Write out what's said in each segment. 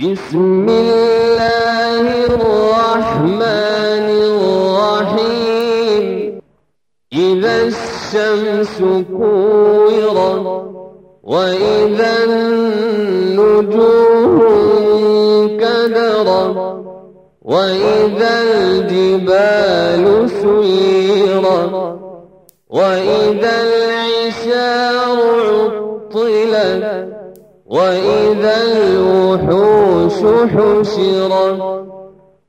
بسم الله الرحمن الرحيم. إذا الشمس كورت وإذا النجوم كدرت وإذا الجبال سيرت وإذا العشار عطلت وإذا الوحوش حشرت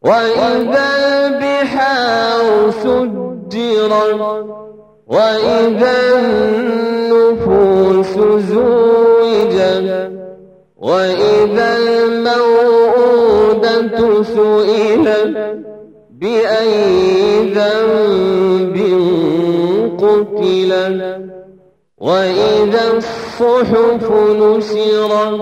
وإذا البحار سجرت وإذا النفوس زوجت وإذا الموءودة سئلت بأي ذنب قتلت. وإذا الصحف نشرت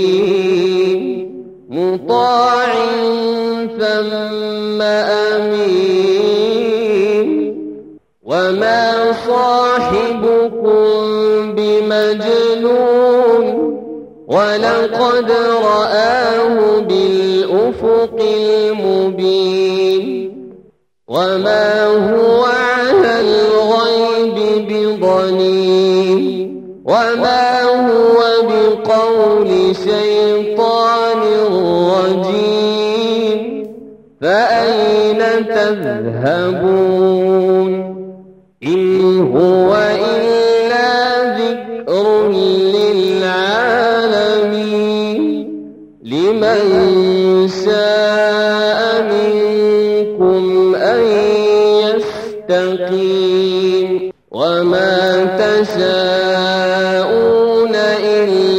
ثم أمين وما صاحبكم بمجنون ولقد رآه بالأفق المبين وما هو على الغيب بضنين وما بقول شيطان رجيم فأين تذهبون؟ إن هو إلا ذكر للعالمين. لمن شاء منكم أن يستقيم. وما تشاءون إلا